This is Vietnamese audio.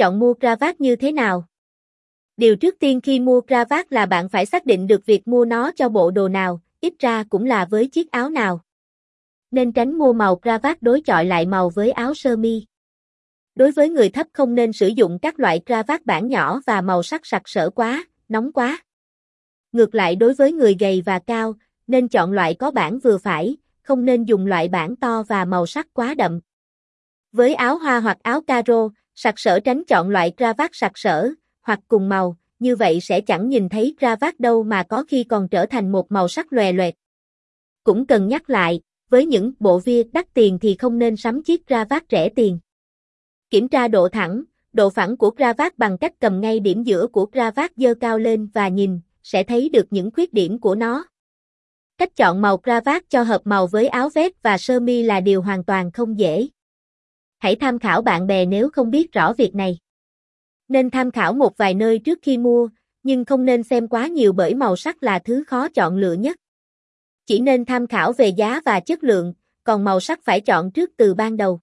chọn mua cravat như thế nào? Điều trước tiên khi mua cravat là bạn phải xác định được việc mua nó cho bộ đồ nào, ít ra cũng là với chiếc áo nào. Nên tránh mua màu cravat đối chọi lại màu với áo sơ mi. Đối với người thấp không nên sử dụng các loại cravat bản nhỏ và màu sắc sặc sỡ quá, nóng quá. Ngược lại đối với người gầy và cao, nên chọn loại có bản vừa phải, không nên dùng loại bản to và màu sắc quá đậm. Với áo hoa hoặc áo caro, sặc sỡ tránh chọn loại cravat sặc sỡ, hoặc cùng màu, như vậy sẽ chẳng nhìn thấy cravat đâu mà có khi còn trở thành một màu sắc lòe loẹt. Cũng cần nhắc lại, với những bộ via đắt tiền thì không nên sắm chiếc cravat rẻ tiền. Kiểm tra độ thẳng, độ phẳng của cravat bằng cách cầm ngay điểm giữa của cravat dơ cao lên và nhìn, sẽ thấy được những khuyết điểm của nó. Cách chọn màu cravat cho hợp màu với áo vest và sơ mi là điều hoàn toàn không dễ. Hãy tham khảo bạn bè nếu không biết rõ việc này. Nên tham khảo một vài nơi trước khi mua, nhưng không nên xem quá nhiều bởi màu sắc là thứ khó chọn lựa nhất. Chỉ nên tham khảo về giá và chất lượng, còn màu sắc phải chọn trước từ ban đầu.